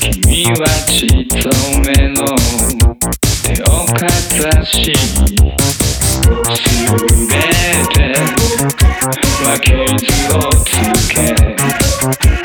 君はちとめの手をかざしすべては傷をつけ